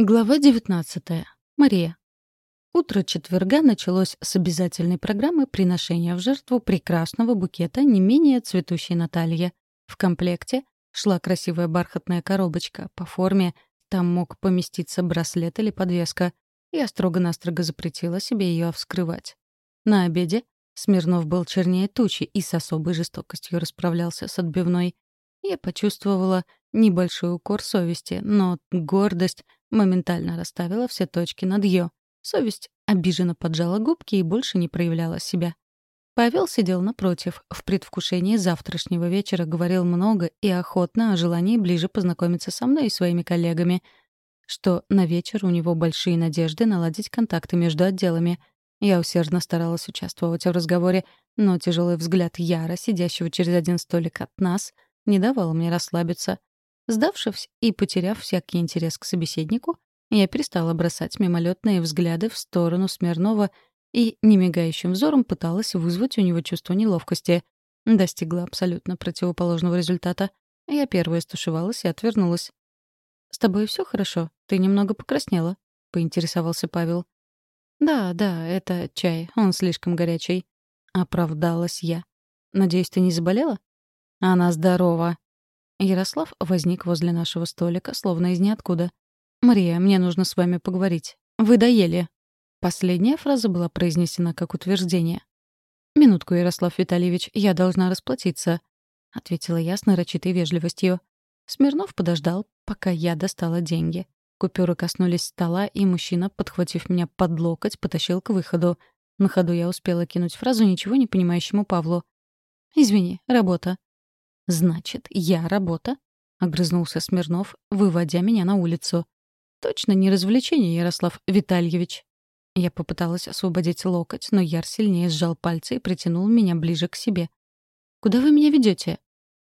Глава 19. Мария. Утро четверга началось с обязательной программы приношения в жертву прекрасного букета не менее цветущей Натальи. В комплекте шла красивая бархатная коробочка. По форме там мог поместиться браслет или подвеска. Я строго-настрого запретила себе ее вскрывать. На обеде Смирнов был чернее тучи и с особой жестокостью расправлялся с отбивной. Я почувствовала небольшой укор совести, но гордость — Моментально расставила все точки над «ё». Совесть обиженно поджала губки и больше не проявляла себя. Павел сидел напротив, в предвкушении завтрашнего вечера говорил много и охотно о желании ближе познакомиться со мной и своими коллегами, что на вечер у него большие надежды наладить контакты между отделами. Я усердно старалась участвовать в разговоре, но тяжелый взгляд Яра, сидящего через один столик от нас, не давал мне расслабиться. Сдавшись и потеряв всякий интерес к собеседнику, я перестала бросать мимолетные взгляды в сторону Смирнова и немигающим взором пыталась вызвать у него чувство неловкости. Достигла абсолютно противоположного результата. Я первая стушевалась и отвернулась. «С тобой все хорошо? Ты немного покраснела?» — поинтересовался Павел. «Да, да, это чай. Он слишком горячий». Оправдалась я. «Надеюсь, ты не заболела?» «Она здорова», Ярослав возник возле нашего столика, словно из ниоткуда. «Мария, мне нужно с вами поговорить. Вы доели». Последняя фраза была произнесена как утверждение. «Минутку, Ярослав Витальевич, я должна расплатиться», — ответила я с нарочитой вежливостью. Смирнов подождал, пока я достала деньги. Купюры коснулись стола, и мужчина, подхватив меня под локоть, потащил к выходу. На ходу я успела кинуть фразу ничего не понимающему Павлу. «Извини, работа». «Значит, я работа?» — огрызнулся Смирнов, выводя меня на улицу. «Точно не развлечение, Ярослав Витальевич». Я попыталась освободить локоть, но Яр сильнее сжал пальцы и притянул меня ближе к себе. «Куда вы меня ведете?»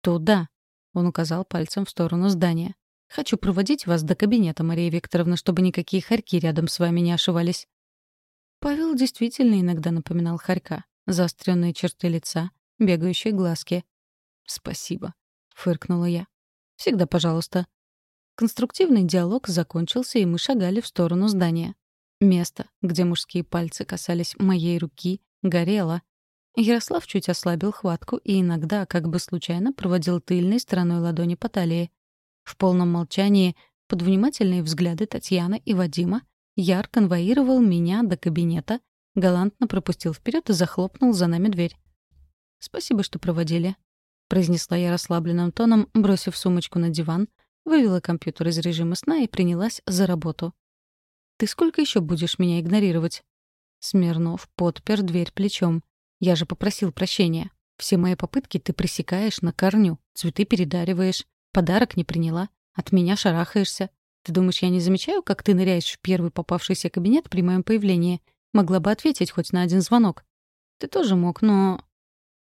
«Туда», — он указал пальцем в сторону здания. «Хочу проводить вас до кабинета, Мария Викторовна, чтобы никакие хорьки рядом с вами не ошивались». Павел действительно иногда напоминал хорька. Заостренные черты лица, бегающие глазки. «Спасибо», — фыркнула я. «Всегда пожалуйста». Конструктивный диалог закончился, и мы шагали в сторону здания. Место, где мужские пальцы касались моей руки, горело. Ярослав чуть ослабил хватку и иногда, как бы случайно, проводил тыльной стороной ладони по талии. В полном молчании, под внимательные взгляды Татьяны и Вадима, Яр конвоировал меня до кабинета, галантно пропустил вперед и захлопнул за нами дверь. «Спасибо, что проводили», — произнесла я расслабленным тоном, бросив сумочку на диван, вывела компьютер из режима сна и принялась за работу. «Ты сколько еще будешь меня игнорировать?» Смирнов подпер дверь плечом. «Я же попросил прощения. Все мои попытки ты пресекаешь на корню, цветы передариваешь, подарок не приняла, от меня шарахаешься. Ты думаешь, я не замечаю, как ты ныряешь в первый попавшийся кабинет при моем появлении? Могла бы ответить хоть на один звонок. Ты тоже мог, но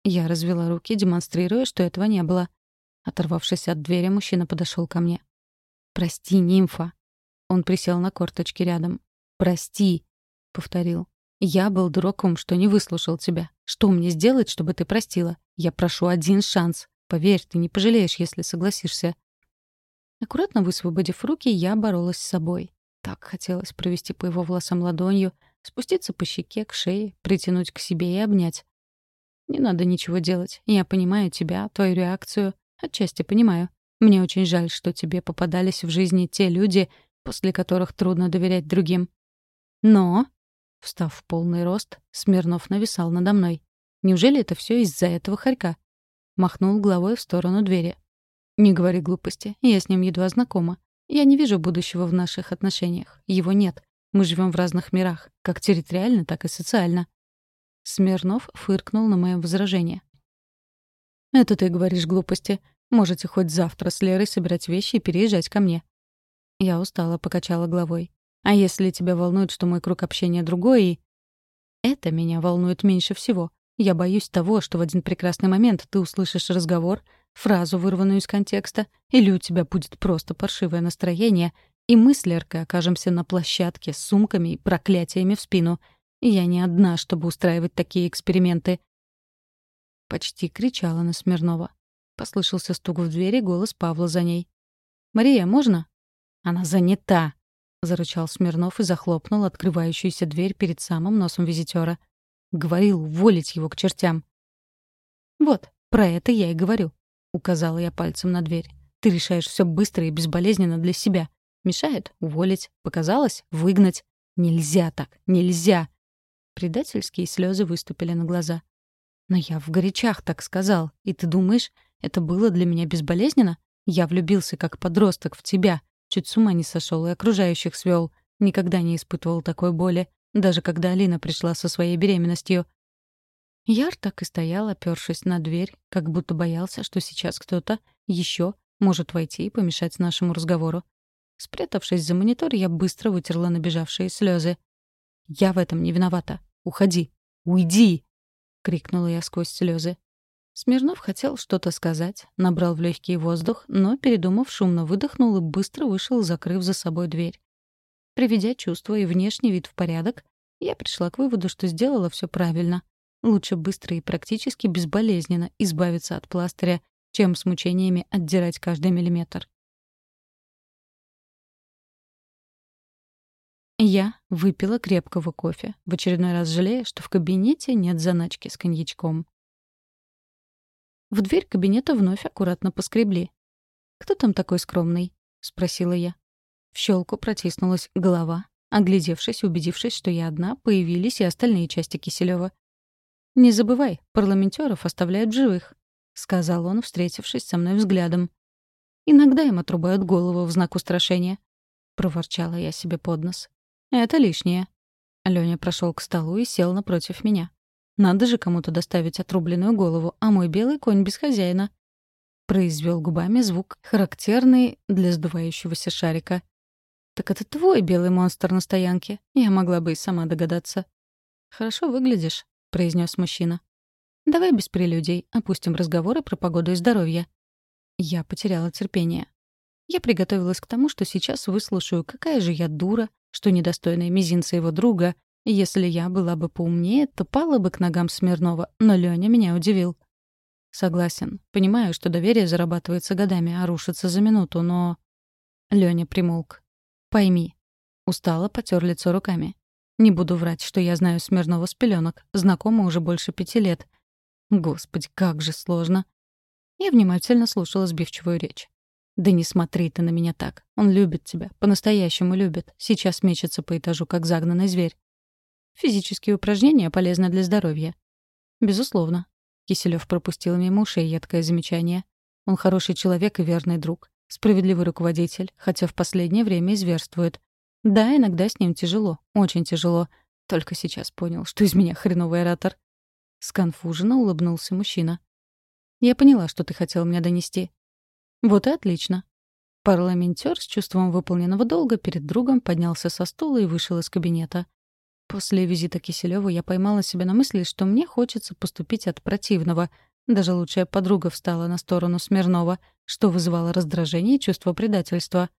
я развела руки, демонстрируя, что этого не было. Оторвавшись от двери, мужчина подошел ко мне. «Прости, нимфа». Он присел на корточки рядом. «Прости», — повторил. «Я был дураком, что не выслушал тебя. Что мне сделать, чтобы ты простила? Я прошу один шанс. Поверь, ты не пожалеешь, если согласишься». Аккуратно высвободив руки, я боролась с собой. Так хотелось провести по его волосам ладонью, спуститься по щеке к шее, притянуть к себе и обнять. Не надо ничего делать. Я понимаю тебя, твою реакцию. Отчасти понимаю. Мне очень жаль, что тебе попадались в жизни те люди, после которых трудно доверять другим. Но, встав в полный рост, Смирнов нависал надо мной. Неужели это все из-за этого хорька? Махнул головой в сторону двери. Не говори глупости, я с ним едва знакома. Я не вижу будущего в наших отношениях. Его нет. Мы живем в разных мирах, как территориально, так и социально. Смирнов фыркнул на мое возражение. «Это ты говоришь глупости. Можете хоть завтра с Лерой собирать вещи и переезжать ко мне». Я устала, покачала головой. «А если тебя волнует, что мой круг общения другой и...» «Это меня волнует меньше всего. Я боюсь того, что в один прекрасный момент ты услышишь разговор, фразу, вырванную из контекста, или у тебя будет просто паршивое настроение, и мы с Леркой окажемся на площадке с сумками и проклятиями в спину — я не одна, чтобы устраивать такие эксперименты. Почти кричала на Смирнова. Послышался стук в двери, голос Павла за ней. «Мария, можно?» «Она занята!» — зарычал Смирнов и захлопнул открывающуюся дверь перед самым носом визитера. Говорил уволить его к чертям. «Вот, про это я и говорю», — указала я пальцем на дверь. «Ты решаешь все быстро и безболезненно для себя. Мешает — уволить. Показалось — выгнать. Нельзя так, нельзя!» Предательские слезы выступили на глаза. «Но я в горячах так сказал. И ты думаешь, это было для меня безболезненно? Я влюбился как подросток в тебя. Чуть с ума не сошел и окружающих свел. Никогда не испытывал такой боли, даже когда Алина пришла со своей беременностью. Яр так и стоял, опёршись на дверь, как будто боялся, что сейчас кто-то еще может войти и помешать нашему разговору. Спрятавшись за монитор, я быстро вытерла набежавшие слезы. «Я в этом не виновата. Уходи! Уйди!» — крикнула я сквозь слезы. Смирнов хотел что-то сказать, набрал в легкий воздух, но, передумав, шумно выдохнул и быстро вышел, закрыв за собой дверь. Приведя чувства и внешний вид в порядок, я пришла к выводу, что сделала все правильно. Лучше быстро и практически безболезненно избавиться от пластыря, чем с мучениями отдирать каждый миллиметр. Я выпила крепкого кофе, в очередной раз жалея, что в кабинете нет заначки с коньячком. В дверь кабинета вновь аккуратно поскребли. «Кто там такой скромный?» — спросила я. В щелку протиснулась голова. Оглядевшись, убедившись, что я одна, появились и остальные части Киселева. «Не забывай, парламентеров оставляют живых», — сказал он, встретившись со мной взглядом. «Иногда им отрубают голову в знак устрашения», — проворчала я себе под нос. «Это лишнее». Лёня прошел к столу и сел напротив меня. Надо же кому-то доставить отрубленную голову, а мой белый конь без хозяина. Произвел губами звук, характерный для сдувающегося шарика. «Так это твой белый монстр на стоянке. Я могла бы и сама догадаться». «Хорошо выглядишь», — произнес мужчина. «Давай без прелюдий, опустим разговоры про погоду и здоровье». Я потеряла терпение. Я приготовилась к тому, что сейчас выслушаю, какая же я дура, что недостойная мизинца его друга если я была бы поумнее, то пала бы к ногам Смирнова, но Лёня меня удивил. Согласен. Понимаю, что доверие зарабатывается годами, а рушится за минуту, но... Лёня примолк. Пойми. Устало потер лицо руками. Не буду врать, что я знаю Смирнова с пеленок, знакома уже больше пяти лет. Господи, как же сложно. Я внимательно слушала сбивчивую речь. «Да не смотри ты на меня так. Он любит тебя, по-настоящему любит. Сейчас мечется по этажу, как загнанный зверь. Физические упражнения полезны для здоровья. Безусловно. Киселев пропустил мимо ушей едкое замечание. Он хороший человек и верный друг. Справедливый руководитель, хотя в последнее время изверствует. Да, иногда с ним тяжело, очень тяжело. Только сейчас понял, что из меня хреновый оратор. Сконфуженно улыбнулся мужчина. «Я поняла, что ты хотел мне донести». «Вот и отлично». Парламентер с чувством выполненного долга перед другом поднялся со стула и вышел из кабинета. После визита Киселёва я поймала себя на мысли, что мне хочется поступить от противного. Даже лучшая подруга встала на сторону Смирнова, что вызывало раздражение и чувство предательства.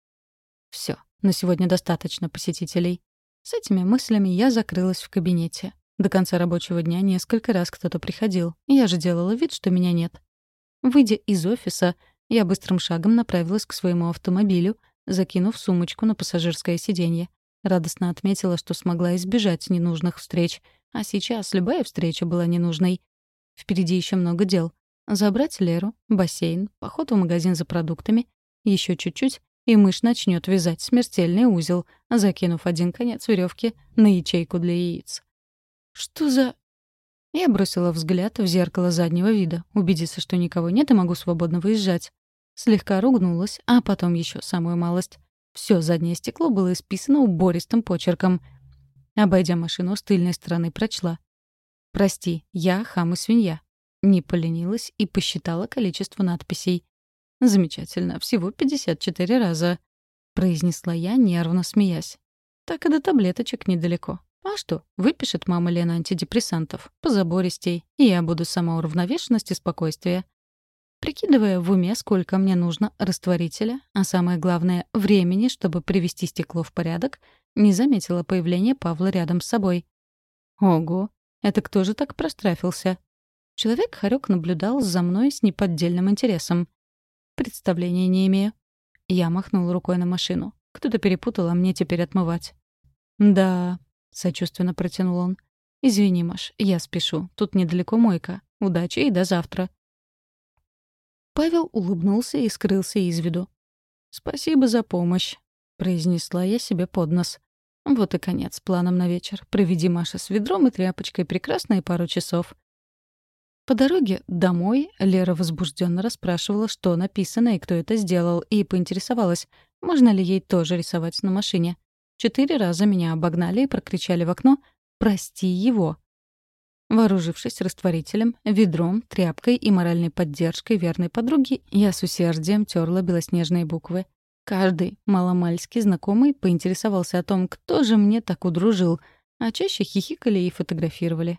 Все, на сегодня достаточно посетителей. С этими мыслями я закрылась в кабинете. До конца рабочего дня несколько раз кто-то приходил. Я же делала вид, что меня нет. Выйдя из офиса, я быстрым шагом направилась к своему автомобилю, закинув сумочку на пассажирское сиденье. Радостно отметила, что смогла избежать ненужных встреч. А сейчас любая встреча была ненужной. Впереди еще много дел. Забрать Леру, бассейн, поход в магазин за продуктами. Еще чуть-чуть, и мышь начнет вязать смертельный узел, закинув один конец веревки на ячейку для яиц. «Что за...» Я бросила взгляд в зеркало заднего вида, убедиться, что никого нет и могу свободно выезжать. Слегка ругнулась, а потом еще самую малость. Все заднее стекло было исписано убористым почерком. Обойдя машину с тыльной стороны, прочла. «Прости, я хам и свинья». Не поленилась и посчитала количество надписей. «Замечательно, всего 54 раза», — произнесла я, нервно смеясь. «Так и до таблеточек недалеко. А что, выпишет мама Лена антидепрессантов, позабористей, и я буду сама уравновешенность и спокойствие. Прикидывая в уме, сколько мне нужно растворителя, а самое главное — времени, чтобы привести стекло в порядок, не заметила появления Павла рядом с собой. Ого, это кто же так прострафился? Человек-хорёк наблюдал за мной с неподдельным интересом. Представления не имею. Я махнул рукой на машину. Кто-то перепутал, а мне теперь отмывать». «Да», — сочувственно протянул он. «Извини, Маш, я спешу. Тут недалеко мойка. Удачи и до завтра». Павел улыбнулся и скрылся из виду. «Спасибо за помощь», — произнесла я себе под нос. Вот и конец планам на вечер. Проведи Маша с ведром и тряпочкой прекрасные пару часов. По дороге домой Лера возбужденно расспрашивала, что написано и кто это сделал, и поинтересовалась, можно ли ей тоже рисовать на машине. Четыре раза меня обогнали и прокричали в окно «Прости его». Вооружившись растворителем, ведром, тряпкой и моральной поддержкой верной подруги, я с усердием терла белоснежные буквы. Каждый, маломальски знакомый, поинтересовался о том, кто же мне так удружил, а чаще хихикали и фотографировали.